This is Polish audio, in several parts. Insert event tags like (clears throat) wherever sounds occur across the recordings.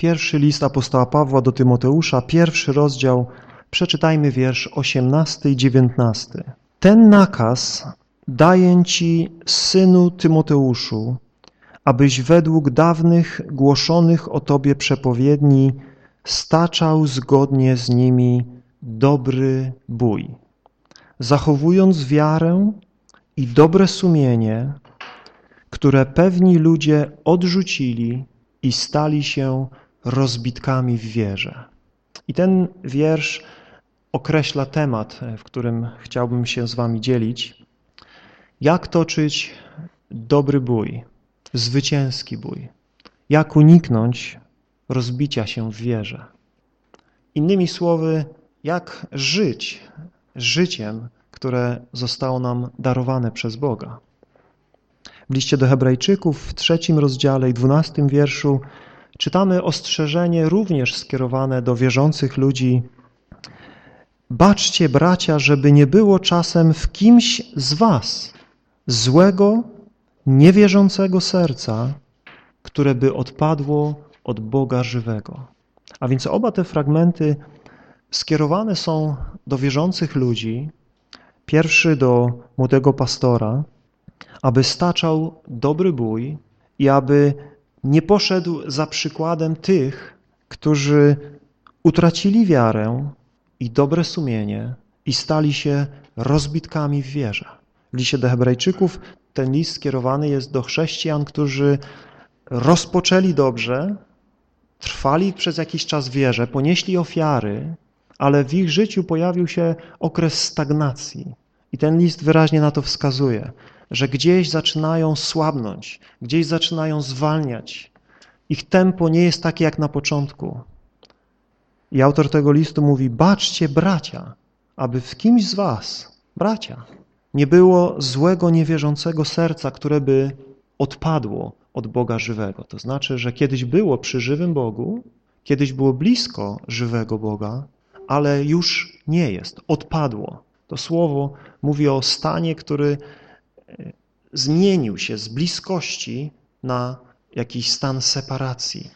Pierwszy list apostoła Pawła do Tymoteusza, pierwszy rozdział, przeczytajmy wiersz 18 i 19. Ten nakaz daję Ci, synu Tymoteuszu, abyś według dawnych głoszonych o Tobie przepowiedni staczał zgodnie z nimi dobry bój, zachowując wiarę i dobre sumienie, które pewni ludzie odrzucili i stali się rozbitkami w wierze. I ten wiersz określa temat, w którym chciałbym się z wami dzielić. Jak toczyć dobry bój, zwycięski bój. Jak uniknąć rozbicia się w wierze. Innymi słowy, jak żyć życiem, które zostało nam darowane przez Boga. W liście do hebrajczyków w trzecim rozdziale i dwunastym wierszu czytamy ostrzeżenie również skierowane do wierzących ludzi. Baczcie, bracia, żeby nie było czasem w kimś z was złego, niewierzącego serca, które by odpadło od Boga żywego. A więc oba te fragmenty skierowane są do wierzących ludzi. Pierwszy do młodego pastora, aby staczał dobry bój i aby nie poszedł za przykładem tych, którzy utracili wiarę i dobre sumienie i stali się rozbitkami w wierze. W liście do hebrajczyków ten list skierowany jest do chrześcijan, którzy rozpoczęli dobrze, trwali przez jakiś czas wierze, ponieśli ofiary, ale w ich życiu pojawił się okres stagnacji. I ten list wyraźnie na to wskazuje, że gdzieś zaczynają słabnąć, gdzieś zaczynają zwalniać. Ich tempo nie jest takie jak na początku. I autor tego listu mówi, baczcie bracia, aby w kimś z was, bracia, nie było złego, niewierzącego serca, które by odpadło od Boga żywego. To znaczy, że kiedyś było przy żywym Bogu, kiedyś było blisko żywego Boga, ale już nie jest, odpadło. To słowo mówi o stanie, który zmienił się z bliskości na jakiś stan separacji.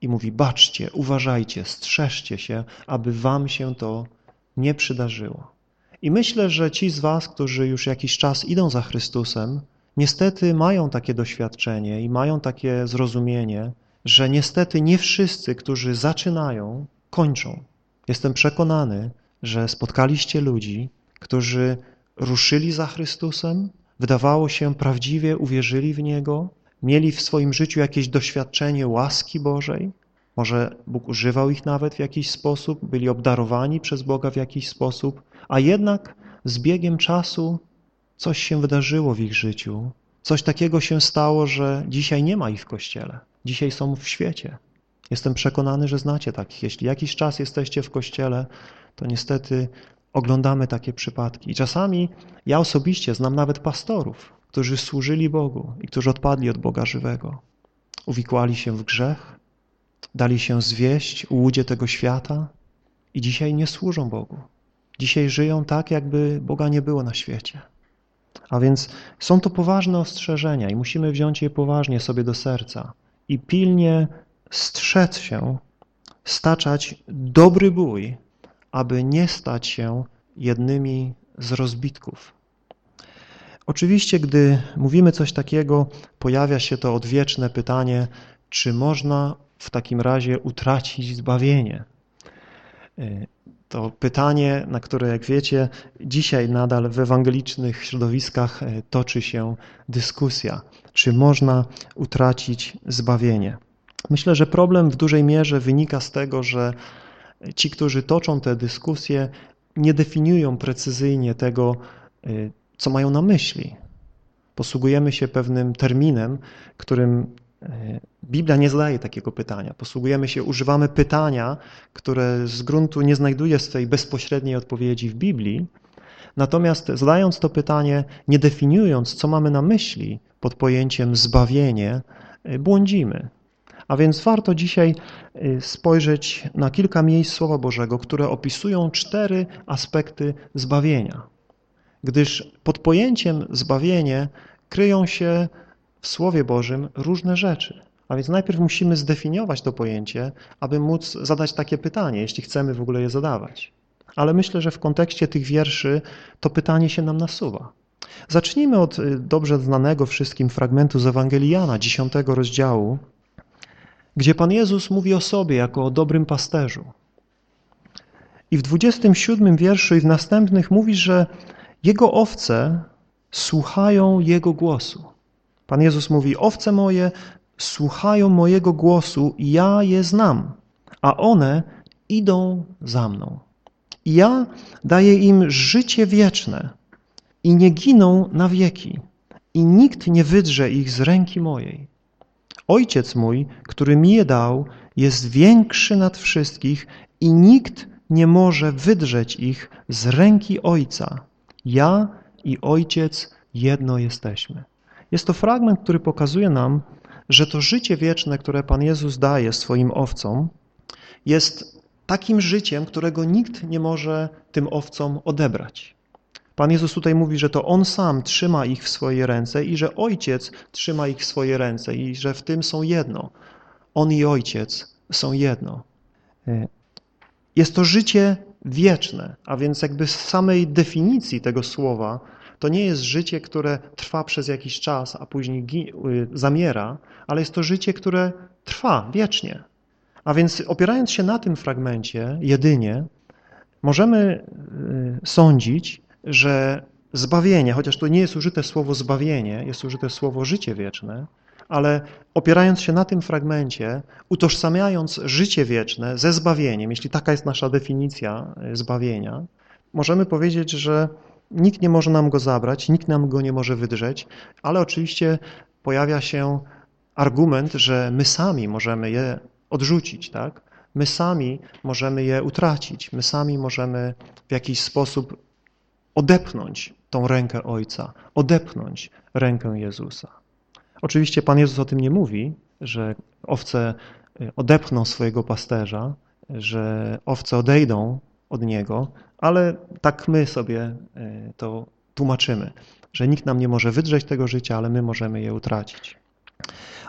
I mówi, baczcie, uważajcie, strzeżcie się, aby wam się to nie przydarzyło. I myślę, że ci z was, którzy już jakiś czas idą za Chrystusem, niestety mają takie doświadczenie i mają takie zrozumienie, że niestety nie wszyscy, którzy zaczynają, kończą. Jestem przekonany, że spotkaliście ludzi, którzy ruszyli za Chrystusem, wydawało się prawdziwie uwierzyli w Niego, mieli w swoim życiu jakieś doświadczenie łaski Bożej, może Bóg używał ich nawet w jakiś sposób, byli obdarowani przez Boga w jakiś sposób, a jednak z biegiem czasu coś się wydarzyło w ich życiu, coś takiego się stało, że dzisiaj nie ma ich w Kościele, dzisiaj są w świecie. Jestem przekonany, że znacie takich. Jeśli jakiś czas jesteście w Kościele, to niestety oglądamy takie przypadki. I czasami ja osobiście znam nawet pastorów, którzy służyli Bogu i którzy odpadli od Boga żywego. Uwikłali się w grzech, dali się zwieść łudzie tego świata i dzisiaj nie służą Bogu. Dzisiaj żyją tak, jakby Boga nie było na świecie. A więc są to poważne ostrzeżenia i musimy wziąć je poważnie sobie do serca i pilnie strzec się, staczać dobry bój, aby nie stać się jednymi z rozbitków. Oczywiście, gdy mówimy coś takiego, pojawia się to odwieczne pytanie, czy można w takim razie utracić zbawienie? To pytanie, na które, jak wiecie, dzisiaj nadal w ewangelicznych środowiskach e, toczy się dyskusja. Czy można utracić zbawienie? Myślę, że problem w dużej mierze wynika z tego, że ci, którzy toczą te dyskusje, nie definiują precyzyjnie tego, e, co mają na myśli. Posługujemy się pewnym terminem, którym e, Biblia nie zadaje takiego pytania. Posługujemy się, używamy pytania, które z gruntu nie znajduje swej bezpośredniej odpowiedzi w Biblii, natomiast zadając to pytanie, nie definiując, co mamy na myśli pod pojęciem zbawienie, e, błądzimy. A więc warto dzisiaj e, spojrzeć na kilka miejsc Słowa Bożego, które opisują cztery aspekty zbawienia. Gdyż pod pojęciem zbawienie kryją się w Słowie Bożym różne rzeczy. A więc najpierw musimy zdefiniować to pojęcie, aby móc zadać takie pytanie, jeśli chcemy w ogóle je zadawać. Ale myślę, że w kontekście tych wierszy to pytanie się nam nasuwa. Zacznijmy od y, dobrze znanego wszystkim fragmentu z Ewangelii Jana, 10 rozdziału, gdzie Pan Jezus mówi o sobie jako o dobrym pasterzu. I w 27 wierszu i w następnych mówi, że Jego owce słuchają Jego głosu. Pan Jezus mówi, owce moje słuchają mojego głosu ja je znam, a one idą za mną. Ja daję im życie wieczne i nie giną na wieki i nikt nie wydrze ich z ręki mojej. Ojciec mój, który mi je dał, jest większy nad wszystkich i nikt nie może wydrzeć ich z ręki Ojca. Ja i Ojciec jedno jesteśmy. Jest to fragment, który pokazuje nam, że to życie wieczne, które Pan Jezus daje swoim owcom, jest takim życiem, którego nikt nie może tym owcom odebrać. Pan Jezus tutaj mówi, że to On sam trzyma ich w swoje ręce i że Ojciec trzyma ich w swoje ręce i że w tym są jedno. On i Ojciec są jedno. Jest to życie wieczne, a więc jakby z samej definicji tego słowa to nie jest życie, które trwa przez jakiś czas, a później y, zamiera, ale jest to życie, które trwa wiecznie. A więc opierając się na tym fragmencie jedynie, możemy y, sądzić, że zbawienie, chociaż to nie jest użyte słowo zbawienie, jest użyte słowo życie wieczne, ale opierając się na tym fragmencie, utożsamiając życie wieczne ze zbawieniem, jeśli taka jest nasza definicja y, zbawienia, możemy powiedzieć, że nikt nie może nam go zabrać, nikt nam go nie może wydrzeć, ale oczywiście pojawia się argument, że my sami możemy je odrzucić, tak? My sami możemy je utracić, my sami możemy w jakiś sposób odepchnąć tą rękę Ojca, odepchnąć rękę Jezusa. Oczywiście Pan Jezus o tym nie mówi, że owce y, odepchną swojego pasterza, że owce odejdą od Niego, ale tak my sobie y, to tłumaczymy, że nikt nam nie może wydrzeć tego życia, ale my możemy je utracić.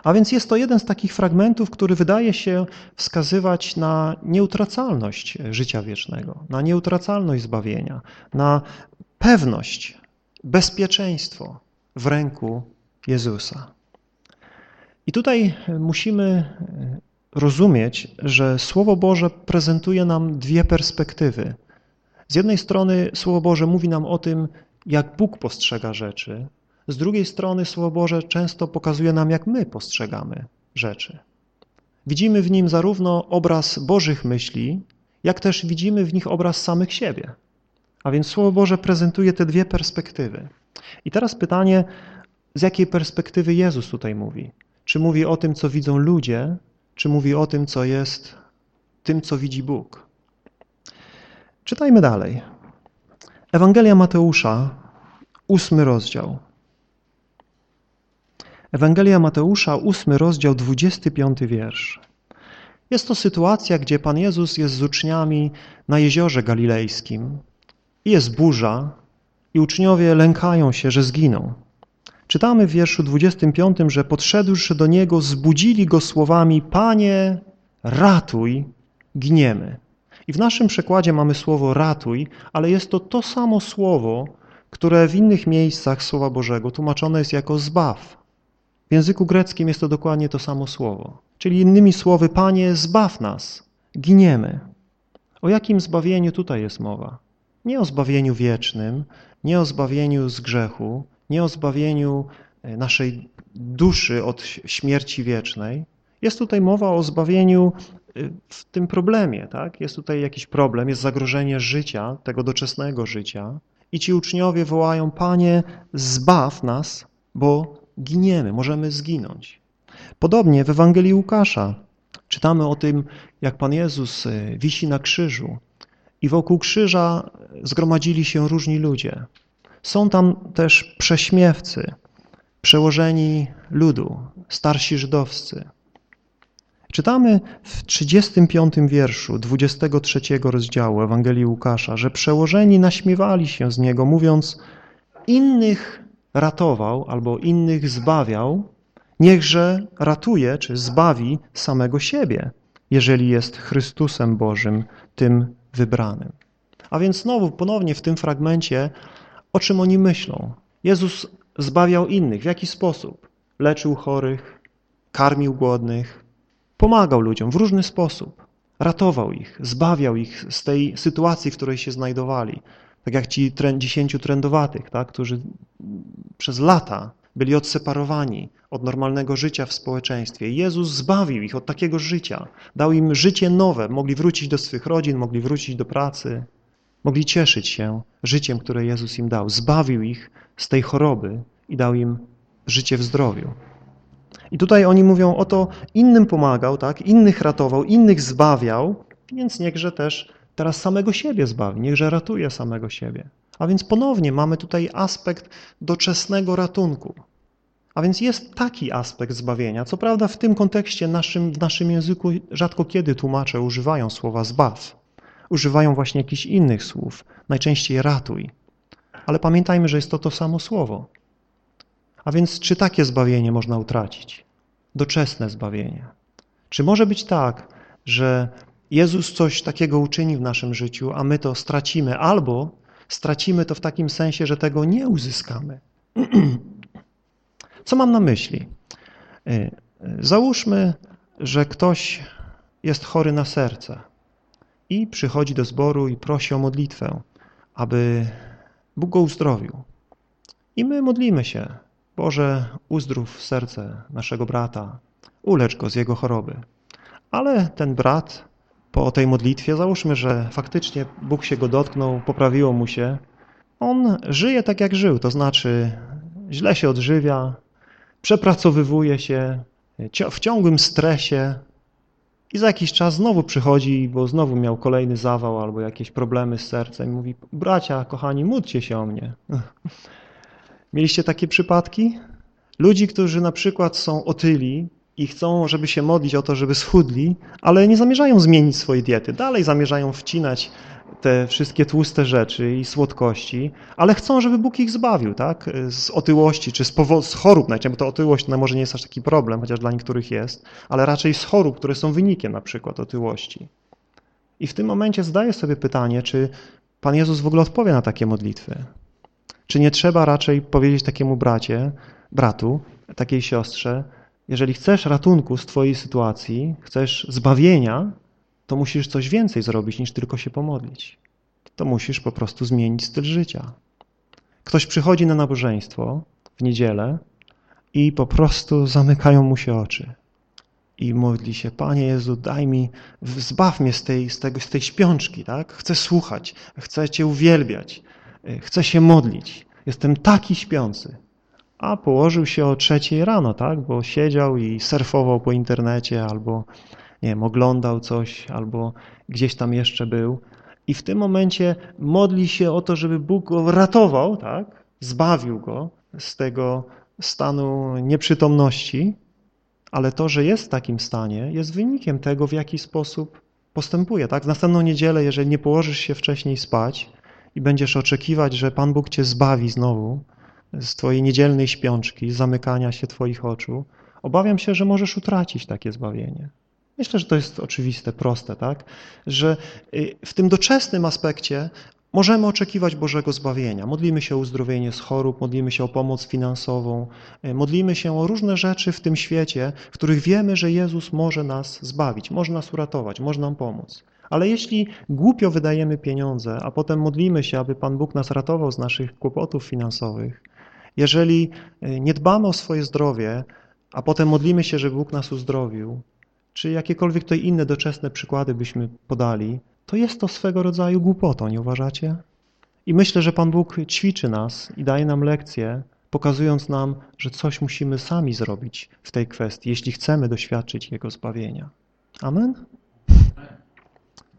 A więc jest to jeden z takich fragmentów, który wydaje się wskazywać na nieutracalność życia wiecznego, na nieutracalność zbawienia, na pewność, bezpieczeństwo w ręku Jezusa. I tutaj musimy rozumieć, że Słowo Boże prezentuje nam dwie perspektywy. Z jednej strony Słowo Boże mówi nam o tym, jak Bóg postrzega rzeczy, z drugiej strony Słowo Boże często pokazuje nam, jak my postrzegamy rzeczy. Widzimy w nim zarówno obraz Bożych myśli, jak też widzimy w nich obraz samych siebie. A więc Słowo Boże prezentuje te dwie perspektywy. I teraz pytanie, z jakiej perspektywy Jezus tutaj mówi? Czy mówi o tym, co widzą ludzie, czy mówi o tym, co jest tym, co widzi Bóg? Czytajmy dalej. Ewangelia Mateusza, ósmy rozdział. Ewangelia Mateusza, ósmy rozdział, 25 wiersz. Jest to sytuacja, gdzie Pan Jezus jest z uczniami na jeziorze galilejskim i jest burza i uczniowie lękają się, że zginą. Czytamy w wierszu 25, że podszedłszy do Niego, zbudzili Go słowami Panie, ratuj, gniemy. I w naszym przekładzie mamy słowo ratuj, ale jest to to samo słowo, które w innych miejscach Słowa Bożego tłumaczone jest jako zbaw. W języku greckim jest to dokładnie to samo słowo. Czyli innymi słowy, Panie, zbaw nas, giniemy. O jakim zbawieniu tutaj jest mowa? Nie o zbawieniu wiecznym, nie o zbawieniu z grzechu, nie o zbawieniu e, naszej duszy od śmierci wiecznej. Jest tutaj mowa o zbawieniu e, w tym problemie. Tak? Jest tutaj jakiś problem, jest zagrożenie życia, tego doczesnego życia i ci uczniowie wołają, Panie, zbaw nas, bo giniemy, możemy zginąć. Podobnie w Ewangelii Łukasza czytamy o tym, jak Pan Jezus e, wisi na krzyżu i wokół krzyża zgromadzili się różni ludzie. Są tam też prześmiewcy, przełożeni ludu, starsi żydowscy. Czytamy w 35 wierszu 23 rozdziału Ewangelii Łukasza, że przełożeni naśmiewali się z Niego, mówiąc innych ratował albo innych zbawiał, Niechże ratuje czy zbawi samego siebie, jeżeli jest Chrystusem Bożym, tym wybranym. A więc znowu, ponownie w tym fragmencie, o czym oni myślą? Jezus zbawiał innych. W jaki sposób? Leczył chorych, karmił głodnych, pomagał ludziom w różny sposób. Ratował ich, zbawiał ich z tej sytuacji, w której się znajdowali. Tak jak ci dziesięciu trendowatych, tak, którzy przez lata byli odseparowani od normalnego życia w społeczeństwie. Jezus zbawił ich od takiego życia, dał im życie nowe, mogli wrócić do swych rodzin, mogli wrócić do pracy, mogli cieszyć się życiem, które Jezus im dał. Zbawił ich z tej choroby i dał im życie w zdrowiu. I tutaj oni mówią, oto innym pomagał, tak? innych ratował, innych zbawiał, więc niechże też teraz samego siebie zbawi, niechże ratuje samego siebie. A więc ponownie mamy tutaj aspekt doczesnego ratunku. A więc jest taki aspekt zbawienia. Co prawda w tym kontekście naszym, w naszym języku rzadko kiedy tłumacze używają słowa zbaw. Używają właśnie jakichś innych słów, najczęściej ratuj. Ale pamiętajmy, że jest to to samo słowo. A więc czy takie zbawienie można utracić? Doczesne zbawienie. Czy może być tak, że Jezus coś takiego uczyni w naszym życiu, a my to stracimy, albo stracimy to w takim sensie, że tego nie uzyskamy. (clears throat) Co mam na myśli? Y, załóżmy, że ktoś jest chory na serce i przychodzi do zboru i prosi o modlitwę, aby Bóg go uzdrowił. I my modlimy się, Boże, uzdrów serce naszego brata, ulecz go z jego choroby. Ale ten brat po tej modlitwie, załóżmy, że faktycznie Bóg się go dotknął, poprawiło mu się, on żyje tak jak żył, to znaczy źle się odżywia, przepracowywuje się, w ciągłym stresie i za jakiś czas znowu przychodzi, bo znowu miał kolejny zawał albo jakieś problemy z sercem i mówi, bracia, kochani, módlcie się o mnie. (laughs) Mieliście takie przypadki? Ludzi, którzy na przykład są otyli, i chcą, żeby się modlić o to, żeby schudli, ale nie zamierzają zmienić swojej diety. Dalej zamierzają wcinać te wszystkie tłuste rzeczy i słodkości, ale chcą, żeby Bóg ich zbawił, tak? Z otyłości, czy z, z chorób najczęściej, bo to otyłość no, może nie jest aż taki problem, chociaż dla niektórych jest, ale raczej z chorób, które są wynikiem na przykład otyłości. I w tym momencie zadaję sobie pytanie, czy Pan Jezus w ogóle odpowie na takie modlitwy? Czy nie trzeba raczej powiedzieć takiemu bracie, bratu, takiej siostrze, jeżeli chcesz ratunku z twojej sytuacji, chcesz zbawienia, to musisz coś więcej zrobić niż tylko się pomodlić. To musisz po prostu zmienić styl życia. Ktoś przychodzi na nabożeństwo w niedzielę i po prostu zamykają mu się oczy i modli się, Panie Jezu, daj mi, zbaw mnie z tej, z tego, z tej śpiączki, tak? Chcę słuchać, chcę Cię uwielbiać, chcę się modlić. Jestem taki śpiący a położył się o trzeciej rano, tak? bo siedział i surfował po internecie albo nie wiem, oglądał coś, albo gdzieś tam jeszcze był. I w tym momencie modli się o to, żeby Bóg go ratował, tak? zbawił go z tego stanu nieprzytomności, ale to, że jest w takim stanie, jest wynikiem tego, w jaki sposób postępuje. Tak? W następną niedzielę, jeżeli nie położysz się wcześniej spać i będziesz oczekiwać, że Pan Bóg cię zbawi znowu, z Twojej niedzielnej śpiączki, zamykania się Twoich oczu, obawiam się, że możesz utracić takie zbawienie. Myślę, że to jest oczywiste, proste, tak? Że y, w tym doczesnym aspekcie możemy oczekiwać Bożego zbawienia. Modlimy się o uzdrowienie z chorób, modlimy się o pomoc finansową, y, modlimy się o różne rzeczy w tym świecie, w których wiemy, że Jezus może nas zbawić, może nas uratować, może nam pomóc. Ale jeśli głupio wydajemy pieniądze, a potem modlimy się, aby Pan Bóg nas ratował z naszych kłopotów finansowych, jeżeli e, nie dbamy o swoje zdrowie, a potem modlimy się, żeby Bóg nas uzdrowił, czy jakiekolwiek tutaj inne doczesne przykłady byśmy podali, to jest to swego rodzaju głupotą, nie uważacie? I myślę, że Pan Bóg ćwiczy nas i daje nam lekcje, pokazując nam, że coś musimy sami zrobić w tej kwestii, jeśli chcemy doświadczyć Jego zbawienia. Amen?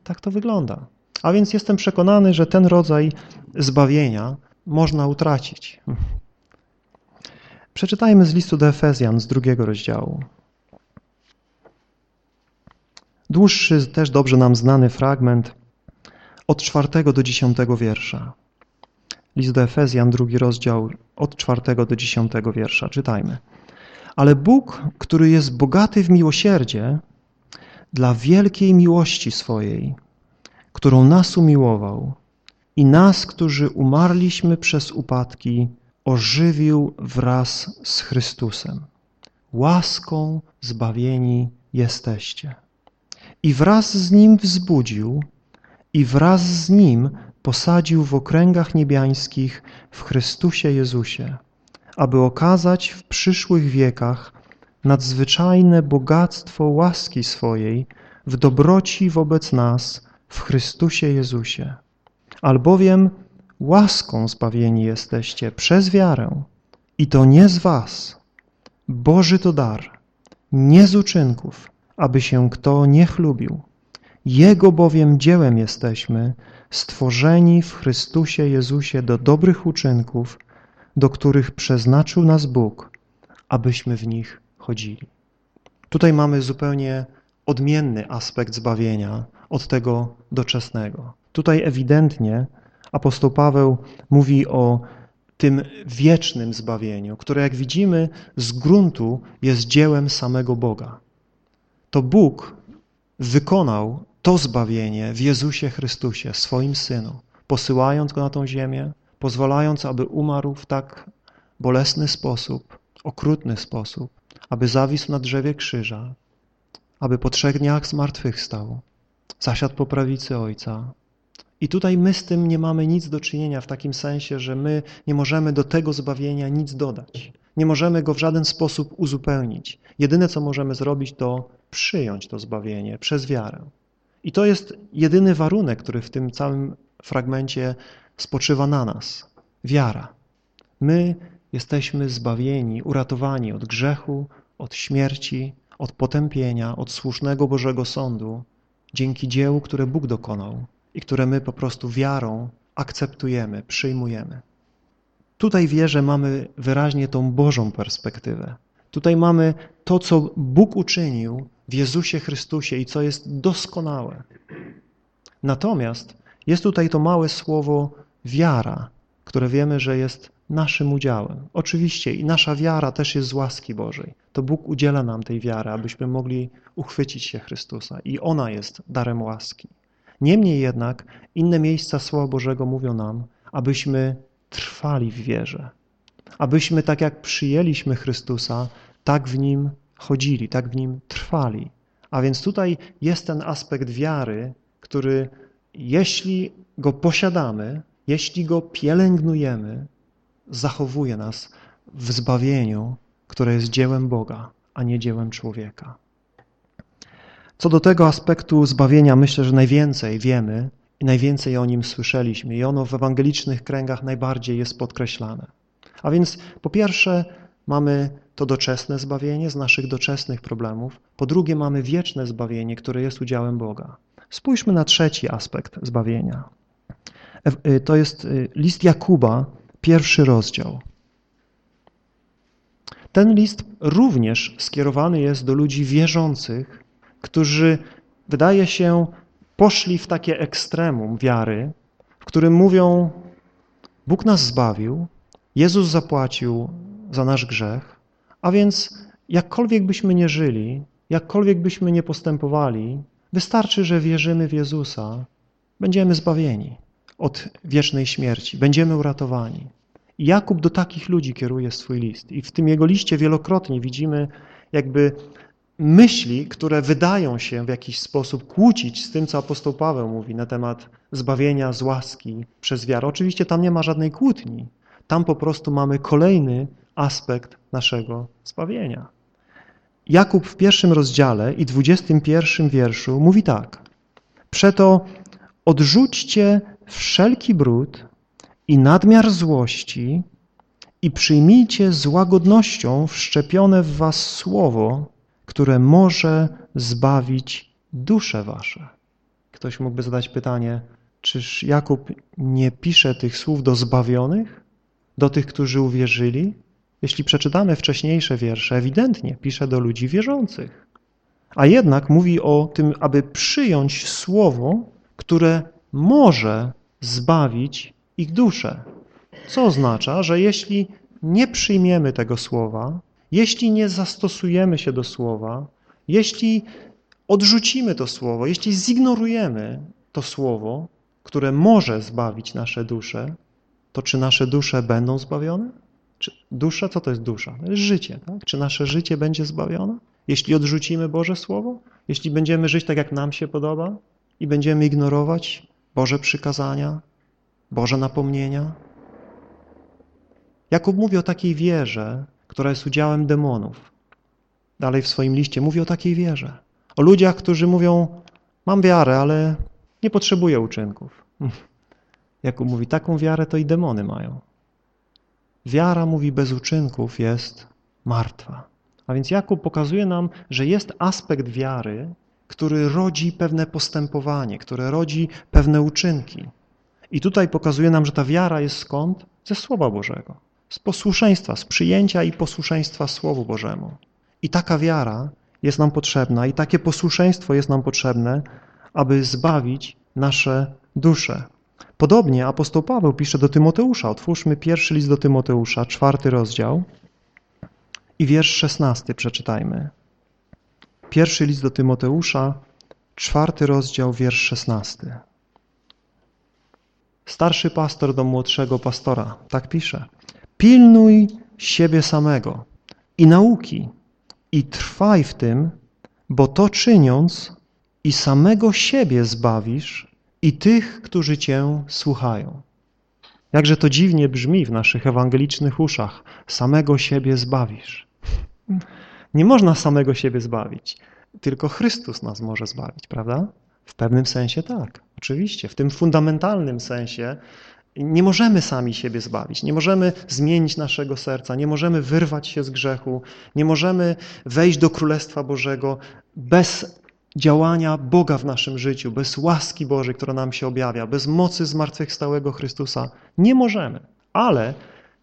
Tak to wygląda. A więc jestem przekonany, że ten rodzaj zbawienia można utracić. Przeczytajmy z listu do Efezjan z drugiego rozdziału. Dłuższy, też dobrze nam znany fragment od czwartego do dziesiątego wiersza. List do Efezjan, drugi rozdział, od czwartego do dziesiątego wiersza. Czytajmy. Ale Bóg, który jest bogaty w miłosierdzie, dla wielkiej miłości swojej, którą nas umiłował i nas, którzy umarliśmy przez upadki, ożywił wraz z Chrystusem. Łaską zbawieni jesteście. I wraz z Nim wzbudził i wraz z Nim posadził w okręgach niebiańskich w Chrystusie Jezusie, aby okazać w przyszłych wiekach nadzwyczajne bogactwo łaski swojej w dobroci wobec nas w Chrystusie Jezusie. Albowiem łaską zbawieni jesteście przez wiarę i to nie z was. Boży to dar, nie z uczynków, aby się kto nie chlubił. Jego bowiem dziełem jesteśmy, stworzeni w Chrystusie Jezusie do dobrych uczynków, do których przeznaczył nas Bóg, abyśmy w nich chodzili. Tutaj mamy zupełnie odmienny aspekt zbawienia od tego doczesnego. Tutaj ewidentnie apostoł Paweł mówi o tym wiecznym zbawieniu, które jak widzimy z gruntu jest dziełem samego Boga. To Bóg wykonał to zbawienie w Jezusie Chrystusie, swoim Synu, posyłając Go na tą ziemię, pozwalając, aby umarł w tak bolesny sposób, okrutny sposób, aby zawisł na drzewie krzyża, aby po trzech dniach zmartwychwstał, zasiadł po prawicy Ojca. I tutaj my z tym nie mamy nic do czynienia w takim sensie, że my nie możemy do tego zbawienia nic dodać. Nie możemy go w żaden sposób uzupełnić. Jedyne, co możemy zrobić, to przyjąć to zbawienie przez wiarę. I to jest jedyny warunek, który w tym całym fragmencie spoczywa na nas. Wiara. My jesteśmy zbawieni, uratowani od grzechu, od śmierci, od potępienia, od słusznego Bożego Sądu dzięki dziełu, które Bóg dokonał i które my po prostu wiarą akceptujemy, przyjmujemy. Tutaj wierzę mamy wyraźnie tą Bożą perspektywę. Tutaj mamy to, co Bóg uczynił w Jezusie Chrystusie i co jest doskonałe. Natomiast jest tutaj to małe słowo wiara, które wiemy, że jest naszym udziałem. Oczywiście i nasza wiara też jest z łaski Bożej. To Bóg udziela nam tej wiary, abyśmy mogli uchwycić się Chrystusa i ona jest darem łaski. Niemniej jednak inne miejsca Słowa Bożego mówią nam, abyśmy trwali w wierze. Abyśmy tak jak przyjęliśmy Chrystusa, tak w Nim chodzili, tak w Nim trwali. A więc tutaj jest ten aspekt wiary, który jeśli go posiadamy, jeśli go pielęgnujemy, zachowuje nas w zbawieniu, które jest dziełem Boga, a nie dziełem człowieka. Co do tego aspektu zbawienia myślę, że najwięcej wiemy i najwięcej o nim słyszeliśmy i ono w ewangelicznych kręgach najbardziej jest podkreślane. A więc po pierwsze mamy to doczesne zbawienie z naszych doczesnych problemów, po drugie mamy wieczne zbawienie, które jest udziałem Boga. Spójrzmy na trzeci aspekt zbawienia. Y, to jest y, list Jakuba, pierwszy rozdział. Ten list również skierowany jest do ludzi wierzących, którzy, wydaje się, poszli w takie ekstremum wiary, w którym mówią, Bóg nas zbawił, Jezus zapłacił za nasz grzech, a więc jakkolwiek byśmy nie żyli, jakkolwiek byśmy nie postępowali, wystarczy, że wierzymy w Jezusa, będziemy zbawieni od wiecznej śmierci, będziemy uratowani. I Jakub do takich ludzi kieruje swój list. I w tym jego liście wielokrotnie widzimy jakby myśli, które wydają się w jakiś sposób kłócić z tym, co apostoł Paweł mówi na temat zbawienia z łaski przez wiarę. Oczywiście tam nie ma żadnej kłótni. Tam po prostu mamy kolejny aspekt naszego zbawienia. Jakub w pierwszym rozdziale i dwudziestym pierwszym wierszu mówi tak. Przeto odrzućcie wszelki brud i nadmiar złości i przyjmijcie z łagodnością wszczepione w was słowo, które może zbawić dusze wasze. Ktoś mógłby zadać pytanie, czyż Jakub nie pisze tych słów do zbawionych, do tych, którzy uwierzyli? Jeśli przeczytamy wcześniejsze wiersze, ewidentnie pisze do ludzi wierzących. A jednak mówi o tym, aby przyjąć słowo, które może zbawić ich duszę. Co oznacza, że jeśli nie przyjmiemy tego słowa, jeśli nie zastosujemy się do słowa, jeśli odrzucimy to słowo, jeśli zignorujemy to słowo, które może zbawić nasze dusze, to czy nasze dusze będą zbawione? Czy dusza, co to jest dusza? To jest życie. Tak? Czy nasze życie będzie zbawione? Jeśli odrzucimy Boże Słowo? Jeśli będziemy żyć tak, jak nam się podoba i będziemy ignorować Boże przykazania, Boże napomnienia? Jakub mówi o takiej wierze, która jest udziałem demonów. Dalej w swoim liście mówi o takiej wierze. O ludziach, którzy mówią, mam wiarę, ale nie potrzebuję uczynków. (laughs) Jakub mówi, taką wiarę to i demony mają. Wiara, mówi, bez uczynków jest martwa. A więc Jakub pokazuje nam, że jest aspekt wiary, który rodzi pewne postępowanie, które rodzi pewne uczynki. I tutaj pokazuje nam, że ta wiara jest skąd? Ze Słowa Bożego. Z posłuszeństwa, z przyjęcia i posłuszeństwa Słowu Bożemu. I taka wiara jest nam potrzebna i takie posłuszeństwo jest nam potrzebne, aby zbawić nasze dusze. Podobnie apostoł Paweł pisze do Tymoteusza. Otwórzmy pierwszy list do Tymoteusza, czwarty rozdział i wiersz szesnasty przeczytajmy. Pierwszy list do Tymoteusza, czwarty rozdział, wiersz szesnasty. Starszy pastor do młodszego pastora, tak pisze. Pilnuj siebie samego i nauki i trwaj w tym, bo to czyniąc i samego siebie zbawisz i tych, którzy Cię słuchają. Jakże to dziwnie brzmi w naszych ewangelicznych uszach. Samego siebie zbawisz. Nie można samego siebie zbawić, tylko Chrystus nas może zbawić, prawda? W pewnym sensie tak, oczywiście. W tym fundamentalnym sensie nie możemy sami siebie zbawić, nie możemy zmienić naszego serca, nie możemy wyrwać się z grzechu, nie możemy wejść do Królestwa Bożego bez działania Boga w naszym życiu, bez łaski Bożej, która nam się objawia, bez mocy zmartwychwstałego Chrystusa. Nie możemy, ale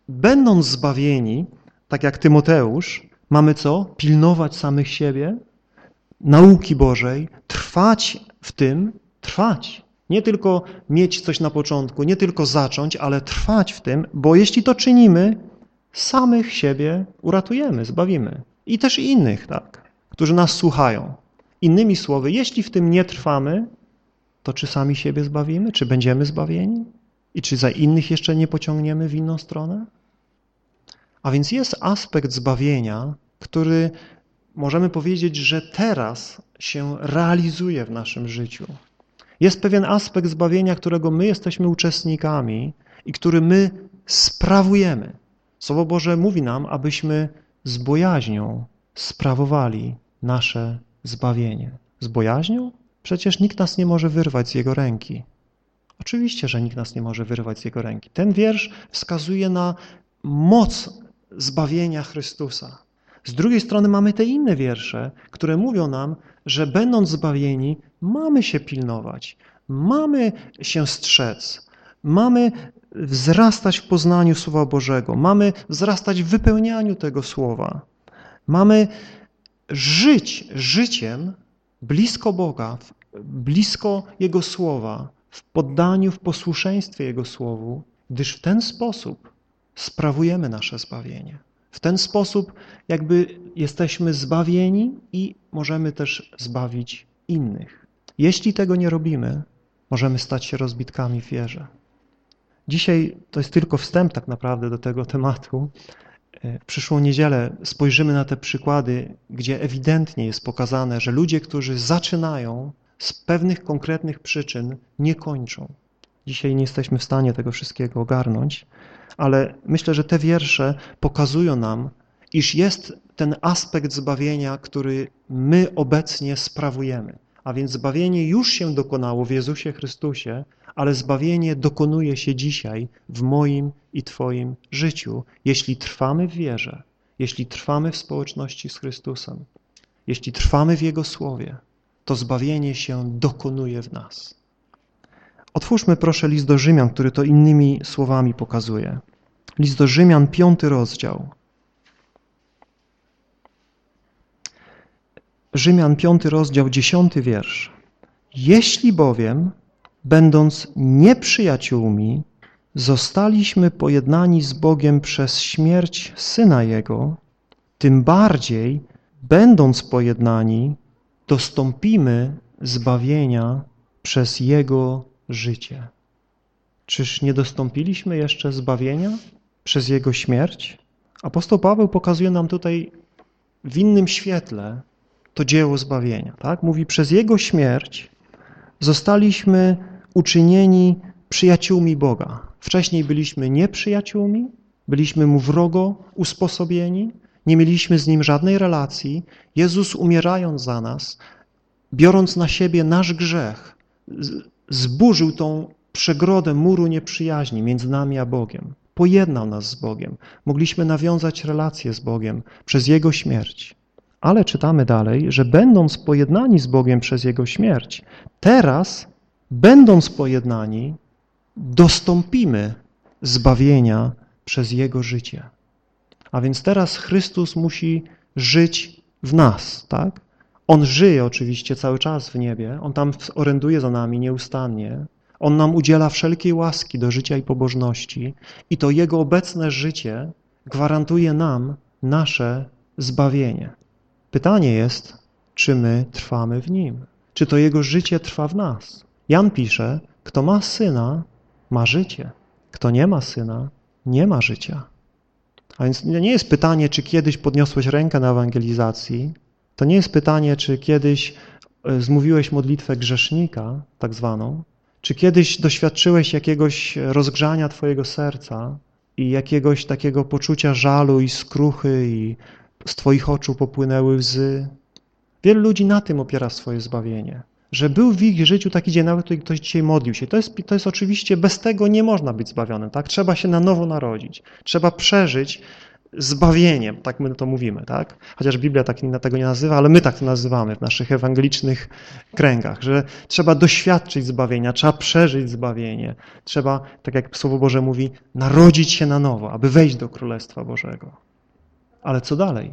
będąc zbawieni, tak jak Tymoteusz, mamy co? Pilnować samych siebie, nauki Bożej, trwać w tym, trwać. Nie tylko mieć coś na początku, nie tylko zacząć, ale trwać w tym, bo jeśli to czynimy, samych siebie uratujemy, zbawimy. I też innych, tak, którzy nas słuchają. Innymi słowy, jeśli w tym nie trwamy, to czy sami siebie zbawimy? Czy będziemy zbawieni? I czy za innych jeszcze nie pociągniemy w inną stronę? A więc jest aspekt zbawienia, który możemy powiedzieć, że teraz się realizuje w naszym życiu. Jest pewien aspekt zbawienia, którego my jesteśmy uczestnikami i który my sprawujemy. Słowo Boże mówi nam, abyśmy z bojaźnią sprawowali nasze zbawienie. Z bojaźnią? Przecież nikt nas nie może wyrwać z Jego ręki. Oczywiście, że nikt nas nie może wyrwać z Jego ręki. Ten wiersz wskazuje na moc zbawienia Chrystusa. Z drugiej strony mamy te inne wiersze, które mówią nam, że będąc zbawieni, mamy się pilnować, mamy się strzec, mamy wzrastać w poznaniu Słowa Bożego, mamy wzrastać w wypełnianiu tego Słowa. Mamy żyć życiem blisko Boga, blisko Jego Słowa, w poddaniu, w posłuszeństwie Jego Słowu, gdyż w ten sposób sprawujemy nasze zbawienie. W ten sposób jakby jesteśmy zbawieni i możemy też zbawić innych. Jeśli tego nie robimy, możemy stać się rozbitkami w wierze. Dzisiaj to jest tylko wstęp tak naprawdę do tego tematu, w przyszłą niedzielę spojrzymy na te przykłady, gdzie ewidentnie jest pokazane, że ludzie, którzy zaczynają z pewnych konkretnych przyczyn, nie kończą. Dzisiaj nie jesteśmy w stanie tego wszystkiego ogarnąć, ale myślę, że te wiersze pokazują nam, iż jest ten aspekt zbawienia, który my obecnie sprawujemy. A więc zbawienie już się dokonało w Jezusie Chrystusie, ale zbawienie dokonuje się dzisiaj w moim i Twoim życiu, jeśli trwamy w wierze, jeśli trwamy w społeczności z Chrystusem, jeśli trwamy w Jego Słowie, to zbawienie się dokonuje w nas. Otwórzmy proszę list do Rzymian, który to innymi słowami pokazuje. List do Rzymian, piąty rozdział. Rzymian, piąty rozdział, dziesiąty wiersz. Jeśli bowiem będąc nieprzyjaciółmi, zostaliśmy pojednani z Bogiem przez śmierć Syna Jego, tym bardziej, będąc pojednani, dostąpimy zbawienia przez Jego życie. Czyż nie dostąpiliśmy jeszcze zbawienia przez Jego śmierć? Apostoł Paweł pokazuje nam tutaj w innym świetle to dzieło zbawienia. Tak? Mówi, przez Jego śmierć zostaliśmy uczynieni przyjaciółmi Boga. Wcześniej byliśmy nieprzyjaciółmi, byliśmy Mu wrogo usposobieni, nie mieliśmy z Nim żadnej relacji. Jezus umierając za nas, biorąc na siebie nasz grzech, zburzył tą przegrodę muru nieprzyjaźni między nami a Bogiem. Pojednał nas z Bogiem. Mogliśmy nawiązać relacje z Bogiem przez Jego śmierć. Ale czytamy dalej, że będąc pojednani z Bogiem przez Jego śmierć, teraz, będąc pojednani, dostąpimy zbawienia przez Jego życie. A więc teraz Chrystus musi żyć w nas, tak? On żyje oczywiście cały czas w niebie, On tam oręduje za nami nieustannie, On nam udziela wszelkiej łaski do życia i pobożności i to Jego obecne życie gwarantuje nam nasze zbawienie. Pytanie jest, czy my trwamy w Nim? Czy to Jego życie trwa w nas? Jan pisze, kto ma Syna, ma życie. Kto nie ma Syna, nie ma życia. A więc nie jest pytanie, czy kiedyś podniosłeś rękę na ewangelizacji, to nie jest pytanie, czy kiedyś e, zmówiłeś modlitwę grzesznika, tak zwaną, czy kiedyś doświadczyłeś jakiegoś rozgrzania twojego serca i jakiegoś takiego poczucia żalu i skruchy i z twoich oczu popłynęły łzy. Wielu ludzi na tym opiera swoje zbawienie że był w ich życiu taki dzień, nawet tutaj ktoś dzisiaj modlił się. To jest, to jest oczywiście, bez tego nie można być zbawionym. Tak? Trzeba się na nowo narodzić. Trzeba przeżyć zbawieniem, tak my to mówimy. tak? Chociaż Biblia tak tego nie nazywa, ale my tak to nazywamy w naszych ewangelicznych kręgach, że trzeba doświadczyć zbawienia, trzeba przeżyć zbawienie. Trzeba, tak jak Słowo Boże mówi, narodzić się na nowo, aby wejść do Królestwa Bożego. Ale co dalej?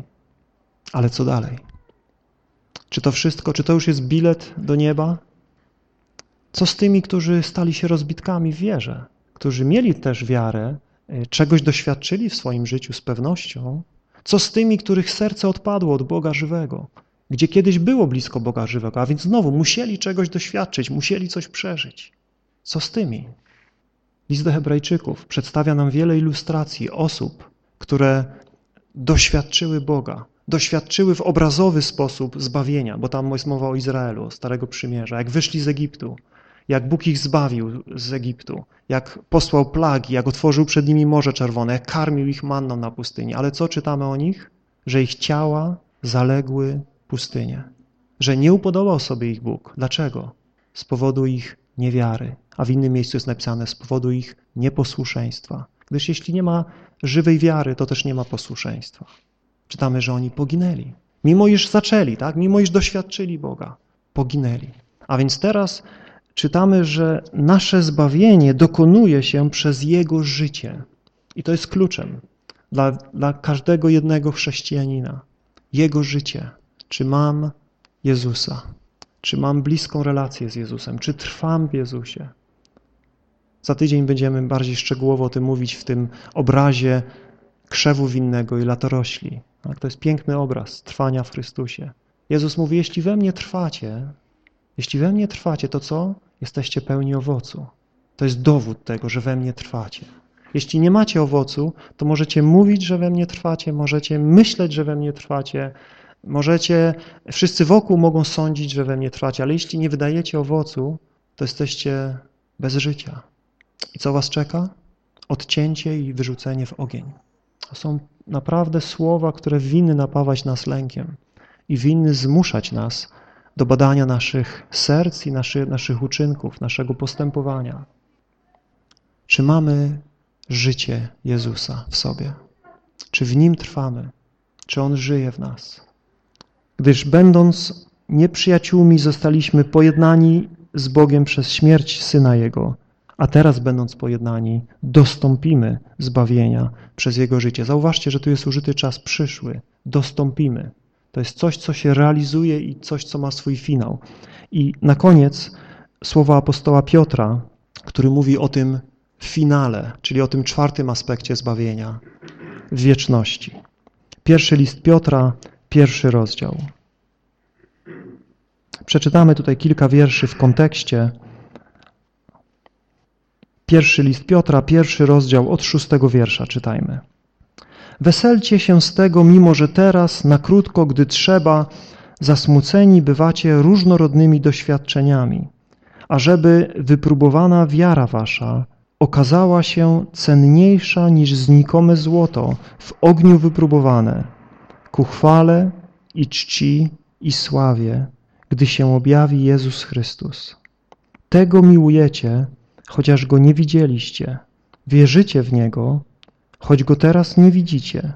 Ale co dalej? Czy to wszystko, czy to już jest bilet do nieba? Co z tymi, którzy stali się rozbitkami w wierze, którzy mieli też wiarę, e, czegoś doświadczyli w swoim życiu z pewnością? Co z tymi, których serce odpadło od Boga żywego, gdzie kiedyś było blisko Boga żywego, a więc znowu musieli czegoś doświadczyć, musieli coś przeżyć? Co z tymi? List do hebrajczyków przedstawia nam wiele ilustracji osób, które doświadczyły Boga, doświadczyły w obrazowy sposób zbawienia, bo tam jest mowa o Izraelu, Starego Przymierza, jak wyszli z Egiptu, jak Bóg ich zbawił z Egiptu, jak posłał plagi, jak otworzył przed nimi Morze Czerwone, jak karmił ich manną na pustyni. Ale co czytamy o nich? Że ich ciała zaległy pustynię. Że nie upodobał sobie ich Bóg. Dlaczego? Z powodu ich niewiary. A w innym miejscu jest napisane z powodu ich nieposłuszeństwa. Gdyż jeśli nie ma żywej wiary, to też nie ma posłuszeństwa. Czytamy, że oni poginęli. Mimo iż zaczęli, tak? mimo iż doświadczyli Boga, poginęli. A więc teraz czytamy, że nasze zbawienie dokonuje się przez Jego życie. I to jest kluczem dla, dla każdego jednego chrześcijanina. Jego życie. Czy mam Jezusa? Czy mam bliską relację z Jezusem? Czy trwam w Jezusie? Za tydzień będziemy bardziej szczegółowo o tym mówić w tym obrazie krzewu winnego i latorośli. Tak? To jest piękny obraz trwania w Chrystusie. Jezus mówi, jeśli we mnie trwacie, jeśli we mnie trwacie, to co? Jesteście pełni owocu. To jest dowód tego, że we mnie trwacie. Jeśli nie macie owocu, to możecie mówić, że we mnie trwacie, możecie myśleć, że we mnie trwacie, możecie, wszyscy wokół mogą sądzić, że we mnie trwacie, ale jeśli nie wydajecie owocu, to jesteście bez życia. I co was czeka? Odcięcie i wyrzucenie w ogień. To są naprawdę słowa, które winny napawać nas lękiem i winny zmuszać nas do badania naszych serc i naszych, naszych uczynków, naszego postępowania. Czy mamy życie Jezusa w sobie? Czy w Nim trwamy? Czy On żyje w nas? Gdyż będąc nieprzyjaciółmi zostaliśmy pojednani z Bogiem przez śmierć Syna Jego, a teraz będąc pojednani dostąpimy zbawienia przez Jego życie. Zauważcie, że tu jest użyty czas przyszły. Dostąpimy. To jest coś, co się realizuje i coś, co ma swój finał. I na koniec słowa apostoła Piotra, który mówi o tym finale, czyli o tym czwartym aspekcie zbawienia wieczności. Pierwszy list Piotra, pierwszy rozdział. Przeczytamy tutaj kilka wierszy w kontekście. Pierwszy list Piotra, pierwszy rozdział od szóstego wiersza czytajmy. Weselcie się z tego, mimo że teraz, na krótko, gdy trzeba, zasmuceni bywacie różnorodnymi doświadczeniami, ażeby wypróbowana wiara wasza okazała się cenniejsza niż znikome złoto w ogniu wypróbowane, ku chwale i czci i sławie, gdy się objawi Jezus Chrystus. Tego miłujecie, chociaż Go nie widzieliście. Wierzycie w Niego, choć Go teraz nie widzicie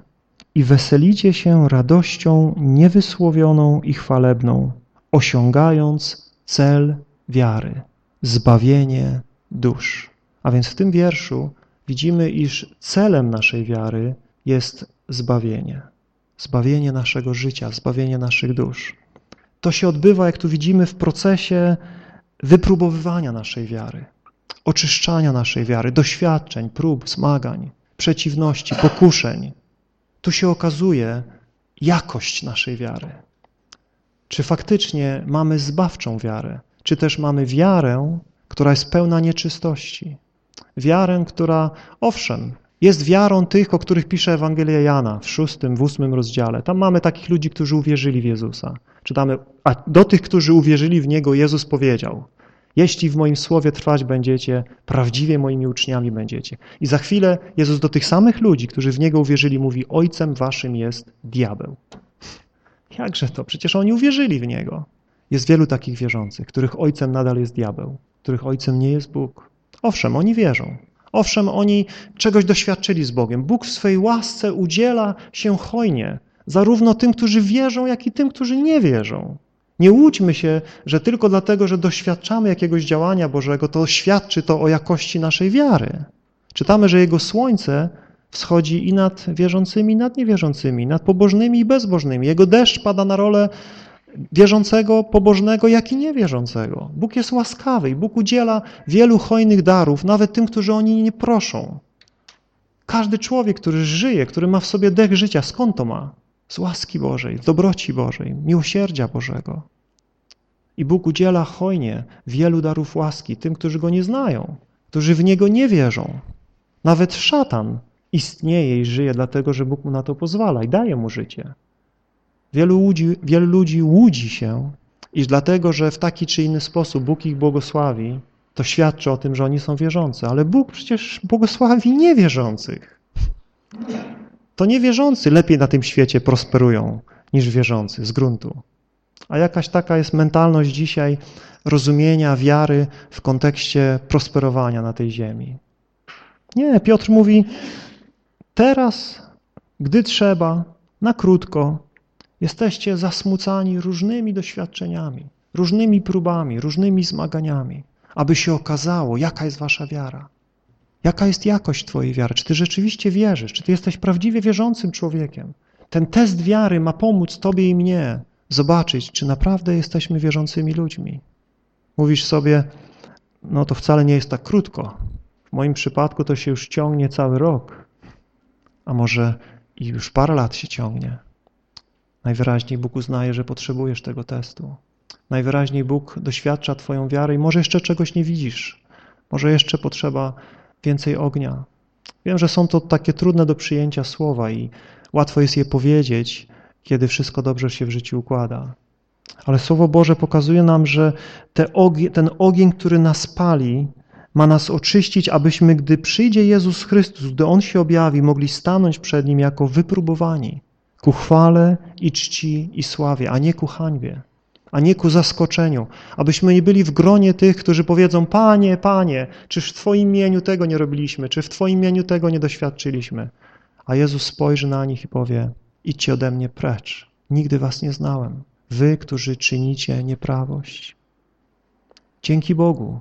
i weselicie się radością niewysłowioną i chwalebną, osiągając cel wiary, zbawienie dusz. A więc w tym wierszu widzimy, iż celem naszej wiary jest zbawienie. Zbawienie naszego życia, zbawienie naszych dusz. To się odbywa, jak tu widzimy, w procesie wypróbowywania naszej wiary, oczyszczania naszej wiary, doświadczeń, prób, zmagań, przeciwności, pokuszeń. Tu się okazuje jakość naszej wiary. Czy faktycznie mamy zbawczą wiarę, czy też mamy wiarę, która jest pełna nieczystości. Wiarę, która, owszem, jest wiarą tych, o których pisze Ewangelia Jana w szóstym, w ósmym rozdziale. Tam mamy takich ludzi, którzy uwierzyli w Jezusa. Czytamy, a do tych, którzy uwierzyli w Niego, Jezus powiedział, jeśli w moim słowie trwać będziecie, prawdziwie moimi uczniami będziecie. I za chwilę Jezus do tych samych ludzi, którzy w Niego uwierzyli, mówi, ojcem waszym jest diabeł. Jakże to? Przecież oni uwierzyli w Niego. Jest wielu takich wierzących, których ojcem nadal jest diabeł, których ojcem nie jest Bóg. Owszem, oni wierzą. Owszem, oni czegoś doświadczyli z Bogiem. Bóg w swojej łasce udziela się hojnie, zarówno tym, którzy wierzą, jak i tym, którzy nie wierzą. Nie łudźmy się, że tylko dlatego, że doświadczamy jakiegoś działania Bożego, to świadczy to o jakości naszej wiary. Czytamy, że Jego słońce wschodzi i nad wierzącymi, i nad niewierzącymi, nad pobożnymi i bezbożnymi. Jego deszcz pada na rolę wierzącego, pobożnego, jak i niewierzącego. Bóg jest łaskawy i Bóg udziela wielu hojnych darów, nawet tym, którzy oni nie proszą. Każdy człowiek, który żyje, który ma w sobie dech życia, skąd to ma? Z łaski Bożej, z dobroci Bożej, miłosierdzia Bożego. I Bóg udziela hojnie wielu darów łaski tym, którzy Go nie znają, którzy w Niego nie wierzą. Nawet szatan istnieje i żyje dlatego, że Bóg mu na to pozwala i daje mu życie. Wielu ludzi, wielu ludzi łudzi się, iż dlatego, że w taki czy inny sposób Bóg ich błogosławi, to świadczy o tym, że oni są wierzący. Ale Bóg przecież błogosławi niewierzących. To niewierzący lepiej na tym świecie prosperują niż wierzący z gruntu. A jakaś taka jest mentalność dzisiaj rozumienia wiary w kontekście prosperowania na tej ziemi. Nie, Piotr mówi, teraz, gdy trzeba, na krótko, Jesteście zasmucani różnymi doświadczeniami, różnymi próbami, różnymi zmaganiami, aby się okazało, jaka jest wasza wiara. Jaka jest jakość twojej wiary? Czy ty rzeczywiście wierzysz? Czy ty jesteś prawdziwie wierzącym człowiekiem? Ten test wiary ma pomóc tobie i mnie zobaczyć, czy naprawdę jesteśmy wierzącymi ludźmi. Mówisz sobie, no to wcale nie jest tak krótko. W moim przypadku to się już ciągnie cały rok, a może i już parę lat się ciągnie. Najwyraźniej Bóg uznaje, że potrzebujesz tego testu. Najwyraźniej Bóg doświadcza Twoją wiarę i może jeszcze czegoś nie widzisz. Może jeszcze potrzeba więcej ognia. Wiem, że są to takie trudne do przyjęcia słowa i łatwo jest je powiedzieć, kiedy wszystko dobrze się w życiu układa. Ale Słowo Boże pokazuje nam, że te ten ogień, który nas pali, ma nas oczyścić, abyśmy, gdy przyjdzie Jezus Chrystus, gdy On się objawi, mogli stanąć przed Nim jako wypróbowani ku chwale i czci i sławie, a nie ku hańbie, a nie ku zaskoczeniu, abyśmy nie byli w gronie tych, którzy powiedzą, Panie, Panie, czyż w Twoim imieniu tego nie robiliśmy, czy w Twoim imieniu tego nie doświadczyliśmy? A Jezus spojrzy na nich i powie, idźcie ode mnie precz, nigdy was nie znałem, wy, którzy czynicie nieprawość. Dzięki Bogu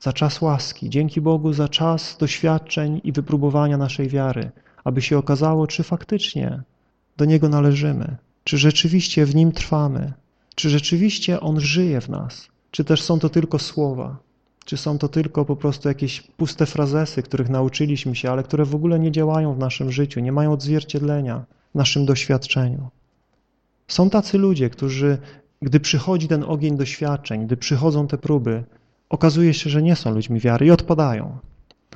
za czas łaski, dzięki Bogu za czas doświadczeń i wypróbowania naszej wiary, aby się okazało, czy faktycznie do Niego należymy, czy rzeczywiście w Nim trwamy, czy rzeczywiście On żyje w nas, czy też są to tylko słowa, czy są to tylko po prostu jakieś puste frazesy, których nauczyliśmy się, ale które w ogóle nie działają w naszym życiu, nie mają odzwierciedlenia w naszym doświadczeniu. Są tacy ludzie, którzy, gdy przychodzi ten ogień doświadczeń, gdy przychodzą te próby, okazuje się, że nie są ludźmi wiary i odpadają.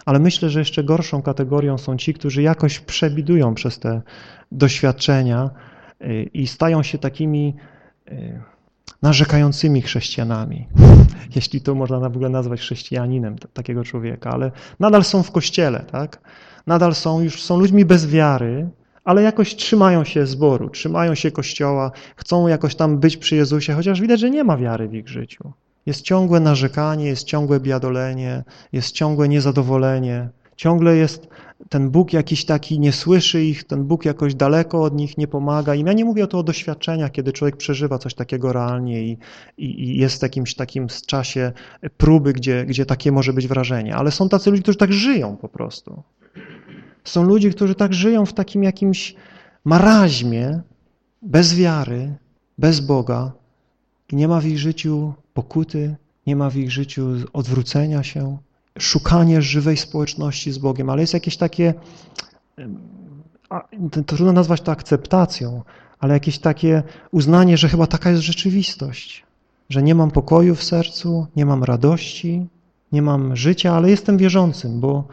Ale myślę, że jeszcze gorszą kategorią są ci, którzy jakoś przebidują przez te doświadczenia y, i stają się takimi narzekającymi chrześcijanami, jeśli to można w ogóle nazwać chrześcijaninem takiego człowieka, ale nadal są w kościele, tak? Nadal są już są ludźmi bez wiary, ale jakoś trzymają się zboru, trzymają się kościoła, chcą jakoś tam być przy Jezusie, chociaż widać, że nie ma wiary w ich życiu. Jest ciągłe narzekanie, jest ciągłe biadolenie, jest ciągłe niezadowolenie, ciągle jest ten Bóg jakiś taki, nie słyszy ich, ten Bóg jakoś daleko od nich, nie pomaga. I ja nie mówię o to o doświadczeniach, kiedy człowiek przeżywa coś takiego realnie i, i, i jest w jakimś takim czasie próby, gdzie, gdzie takie może być wrażenie. Ale są tacy ludzie, którzy tak żyją po prostu. Są ludzie, którzy tak żyją w takim jakimś maraźmie, bez wiary, bez Boga i nie ma w ich życiu pokuty, nie ma w ich życiu odwrócenia się, szukanie żywej społeczności z Bogiem, ale jest jakieś takie, to trudno nazwać to akceptacją, ale jakieś takie uznanie, że chyba taka jest rzeczywistość, że nie mam pokoju w sercu, nie mam radości, nie mam życia, ale jestem wierzącym, bo,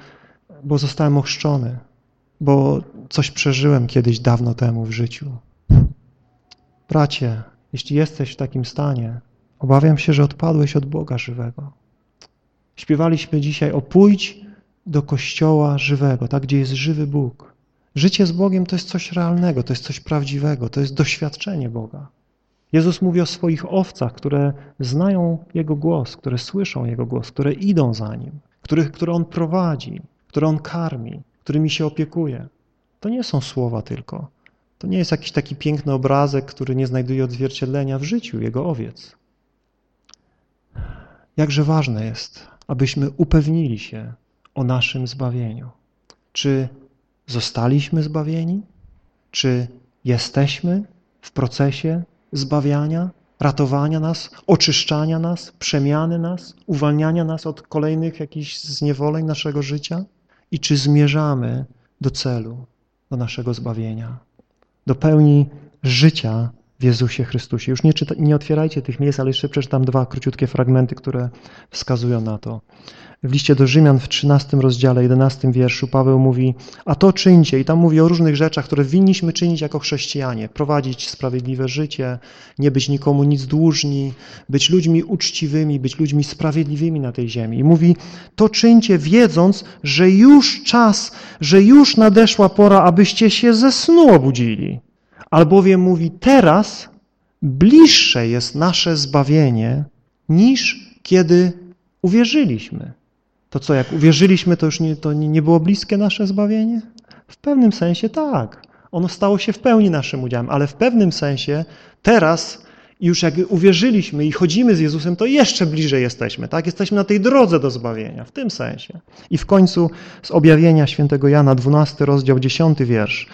bo zostałem ochrzczony, bo coś przeżyłem kiedyś dawno temu w życiu. Bracie, jeśli jesteś w takim stanie, obawiam się, że odpadłeś od Boga żywego. Śpiewaliśmy dzisiaj o pójdź do kościoła żywego, tak, gdzie jest żywy Bóg. Życie z Bogiem to jest coś realnego, to jest coś prawdziwego, to jest doświadczenie Boga. Jezus mówi o swoich owcach, które znają Jego głos, które słyszą Jego głos, które idą za Nim, których, które On prowadzi, które On karmi, którymi się opiekuje. To nie są słowa tylko. To nie jest jakiś taki piękny obrazek, który nie znajduje odzwierciedlenia w życiu Jego owiec. Jakże ważne jest, abyśmy upewnili się o naszym zbawieniu. Czy zostaliśmy zbawieni? Czy jesteśmy w procesie zbawiania, ratowania nas, oczyszczania nas, przemiany nas, uwalniania nas od kolejnych jakichś zniewoleń naszego życia? I czy zmierzamy do celu, do naszego zbawienia, do pełni życia w Jezusie Chrystusie. Już nie, czyta, nie otwierajcie tych miejsc, ale jeszcze przeczytam dwa króciutkie fragmenty, które wskazują na to. W liście do Rzymian w 13 rozdziale, 11 wierszu Paweł mówi, a to czyńcie i tam mówi o różnych rzeczach, które winniśmy czynić jako chrześcijanie. Prowadzić sprawiedliwe życie, nie być nikomu nic dłużni, być ludźmi uczciwymi, być ludźmi sprawiedliwymi na tej ziemi. I mówi, to czyńcie wiedząc, że już czas, że już nadeszła pora, abyście się ze snu obudzili albowiem mówi teraz bliższe jest nasze zbawienie niż kiedy uwierzyliśmy. To co, jak uwierzyliśmy, to już nie, to nie było bliskie nasze zbawienie? W pewnym sensie tak. Ono stało się w pełni naszym udziałem, ale w pewnym sensie teraz już jak uwierzyliśmy i chodzimy z Jezusem, to jeszcze bliżej jesteśmy, tak? Jesteśmy na tej drodze do zbawienia, w tym sensie. I w końcu z objawienia świętego Jana, 12 rozdział, 10 wiersz.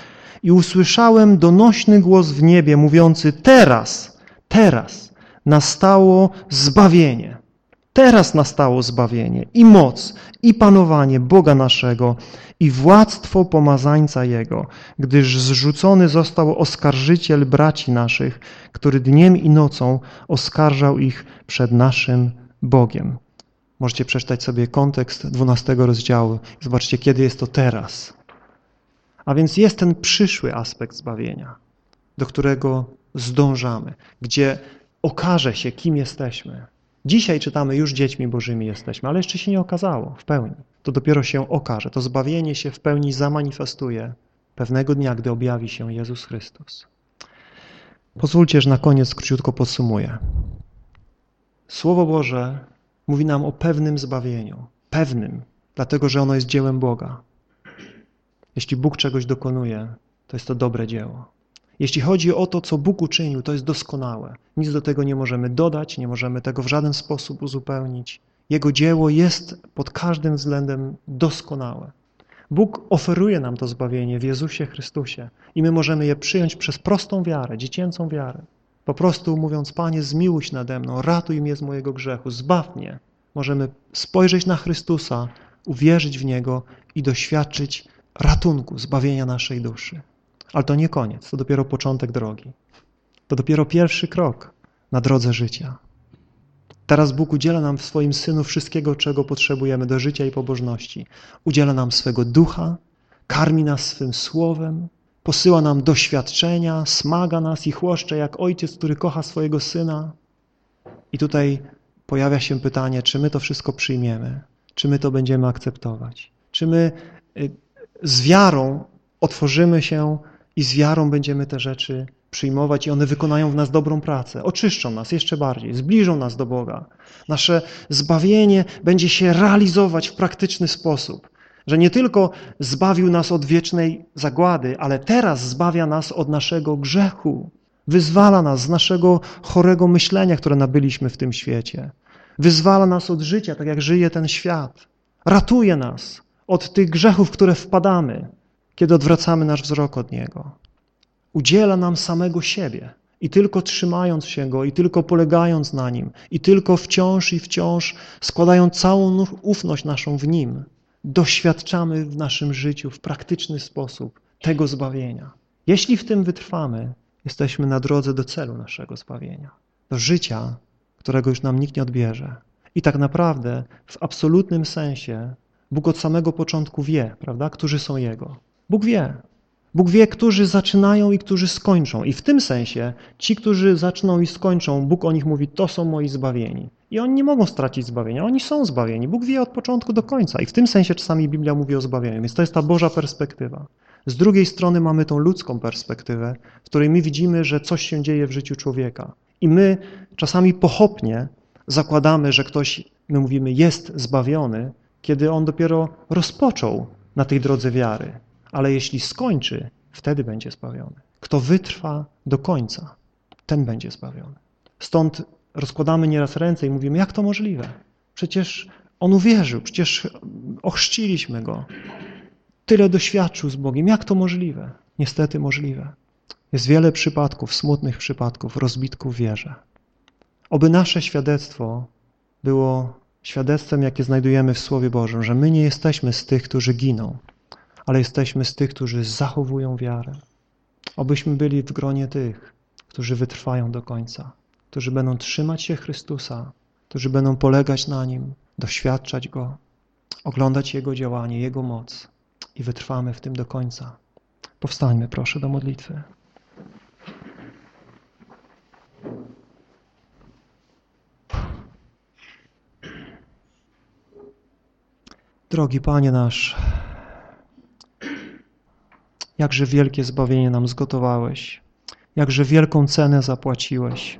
I usłyszałem donośny głos w niebie mówiący teraz, teraz nastało zbawienie. Teraz nastało zbawienie i moc, i panowanie Boga naszego, i władztwo pomazańca Jego, gdyż zrzucony został oskarżyciel braci naszych, który dniem i nocą oskarżał ich przed naszym Bogiem. Możecie przeczytać sobie kontekst 12 rozdziału. Zobaczcie, kiedy jest to teraz. A więc jest ten przyszły aspekt zbawienia, do którego zdążamy, gdzie okaże się, kim jesteśmy. Dzisiaj czytamy, już dziećmi Bożymi jesteśmy, ale jeszcze się nie okazało w pełni. To dopiero się okaże. To zbawienie się w pełni zamanifestuje pewnego dnia, gdy objawi się Jezus Chrystus. Pozwólcie, że na koniec króciutko podsumuję. Słowo Boże mówi nam o pewnym zbawieniu. Pewnym, dlatego że ono jest dziełem Boga. Jeśli Bóg czegoś dokonuje, to jest to dobre dzieło. Jeśli chodzi o to, co Bóg uczynił, to jest doskonałe. Nic do tego nie możemy dodać, nie możemy tego w żaden sposób uzupełnić. Jego dzieło jest pod każdym względem doskonałe. Bóg oferuje nam to zbawienie w Jezusie Chrystusie i my możemy je przyjąć przez prostą wiarę, dziecięcą wiarę. Po prostu mówiąc, Panie, zmiłuj się nade mną, ratuj mnie z mojego grzechu, zbaw mnie. Możemy spojrzeć na Chrystusa, uwierzyć w Niego i doświadczyć ratunku, zbawienia naszej duszy. Ale to nie koniec, to dopiero początek drogi. To dopiero pierwszy krok na drodze życia. Teraz Bóg udziela nam w swoim Synu wszystkiego, czego potrzebujemy do życia i pobożności. Udziela nam swego ducha, karmi nas swym słowem, posyła nam doświadczenia, smaga nas i chłoszcze jak ojciec, który kocha swojego Syna. I tutaj pojawia się pytanie, czy my to wszystko przyjmiemy, czy my to będziemy akceptować, czy my y, z wiarą otworzymy się i z wiarą będziemy te rzeczy przyjmować i one wykonają w nas dobrą pracę, oczyszczą nas jeszcze bardziej, zbliżą nas do Boga. Nasze zbawienie będzie się realizować w praktyczny sposób, że nie tylko zbawił nas od wiecznej zagłady, ale teraz zbawia nas od naszego grzechu, wyzwala nas z naszego chorego myślenia, które nabyliśmy w tym świecie, wyzwala nas od życia, tak jak żyje ten świat, ratuje nas od tych grzechów, w które wpadamy, kiedy odwracamy nasz wzrok od Niego udziela nam samego siebie. I tylko trzymając się Go, i tylko polegając na Nim, i tylko wciąż i wciąż składając całą ufność naszą w Nim, doświadczamy w naszym życiu w praktyczny sposób tego zbawienia. Jeśli w tym wytrwamy, jesteśmy na drodze do celu naszego zbawienia, do życia, którego już nam nikt nie odbierze. I tak naprawdę w absolutnym sensie Bóg od samego początku wie, prawda, którzy są Jego. Bóg wie, Bóg wie, którzy zaczynają i którzy skończą. I w tym sensie ci, którzy zaczną i skończą, Bóg o nich mówi, to są moi zbawieni. I oni nie mogą stracić zbawienia, oni są zbawieni. Bóg wie od początku do końca. I w tym sensie czasami Biblia mówi o zbawieniu. Więc to jest ta Boża perspektywa. Z drugiej strony mamy tą ludzką perspektywę, w której my widzimy, że coś się dzieje w życiu człowieka. I my czasami pochopnie zakładamy, że ktoś, my mówimy, jest zbawiony, kiedy on dopiero rozpoczął na tej drodze wiary ale jeśli skończy, wtedy będzie zbawiony. Kto wytrwa do końca, ten będzie zbawiony. Stąd rozkładamy nieraz ręce i mówimy, jak to możliwe? Przecież on uwierzył, przecież ochrzciliśmy go. Tyle doświadczył z Bogiem. Jak to możliwe? Niestety możliwe. Jest wiele przypadków, smutnych przypadków, rozbitków wierze. Oby nasze świadectwo było świadectwem, jakie znajdujemy w Słowie Bożym, że my nie jesteśmy z tych, którzy giną, ale jesteśmy z tych, którzy zachowują wiarę. Obyśmy byli w gronie tych, którzy wytrwają do końca, którzy będą trzymać się Chrystusa, którzy będą polegać na Nim, doświadczać Go, oglądać Jego działanie, Jego moc i wytrwamy w tym do końca. Powstańmy proszę do modlitwy. Drogi Panie nasz, Jakże wielkie zbawienie nam zgotowałeś, jakże wielką cenę zapłaciłeś.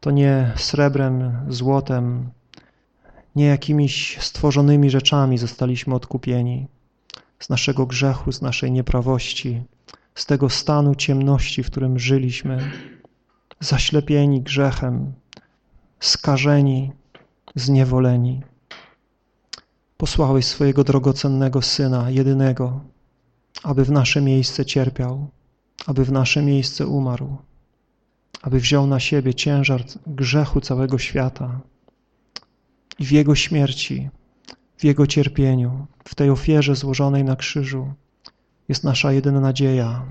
To nie srebrem, złotem, nie jakimiś stworzonymi rzeczami zostaliśmy odkupieni z naszego grzechu, z naszej nieprawości, z tego stanu ciemności, w którym żyliśmy, zaślepieni grzechem, skażeni, zniewoleni. Posłałeś swojego drogocennego Syna, jedynego, aby w nasze miejsce cierpiał, aby w nasze miejsce umarł, aby wziął na siebie ciężar grzechu całego świata i w Jego śmierci, w Jego cierpieniu, w tej ofierze złożonej na krzyżu jest nasza jedyna nadzieja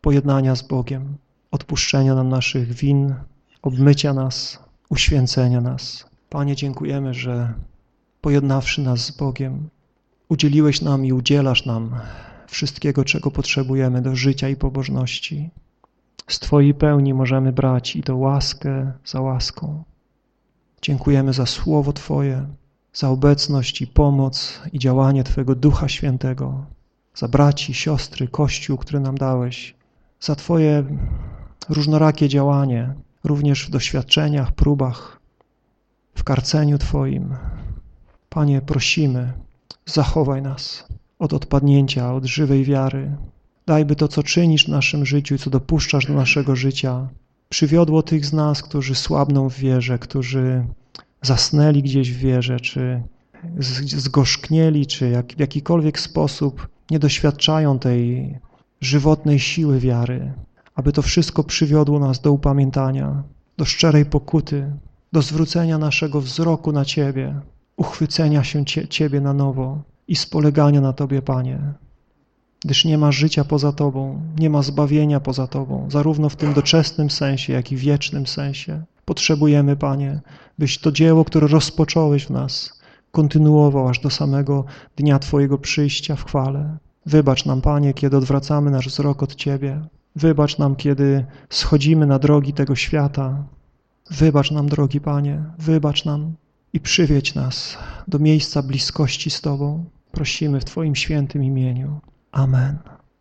pojednania z Bogiem, odpuszczenia nam naszych win, obmycia nas, uświęcenia nas. Panie, dziękujemy, że pojednawszy nas z Bogiem, udzieliłeś nam i udzielasz nam wszystkiego, czego potrzebujemy do życia i pobożności. Z Twojej pełni możemy brać i to łaskę za łaską. Dziękujemy za Słowo Twoje, za obecność i pomoc i działanie Twojego Ducha Świętego, za braci, siostry, Kościół, który nam dałeś, za Twoje różnorakie działanie, również w doświadczeniach, próbach, w karceniu Twoim. Panie, prosimy, zachowaj nas od odpadnięcia, od żywej wiary. Dajby to, co czynisz w naszym życiu i co dopuszczasz do naszego życia, przywiodło tych z nas, którzy słabną w wierze, którzy zasnęli gdzieś w wierze, czy zgorzknieli, czy jak, w jakikolwiek sposób nie doświadczają tej żywotnej siły wiary, aby to wszystko przywiodło nas do upamiętania, do szczerej pokuty, do zwrócenia naszego wzroku na Ciebie, uchwycenia się Ciebie na nowo, i spolegania na Tobie, Panie. gdyż nie ma życia poza Tobą, nie ma zbawienia poza Tobą, zarówno w tym doczesnym sensie, jak i wiecznym sensie. Potrzebujemy, Panie, byś to dzieło, które rozpocząłeś w nas, kontynuował aż do samego dnia Twojego przyjścia w chwale. Wybacz nam, Panie, kiedy odwracamy nasz wzrok od Ciebie. Wybacz nam, kiedy schodzimy na drogi tego świata. Wybacz nam, drogi Panie, wybacz nam i przywiedź nas do miejsca bliskości z Tobą. Prosimy w Twoim świętym imieniu. Amen.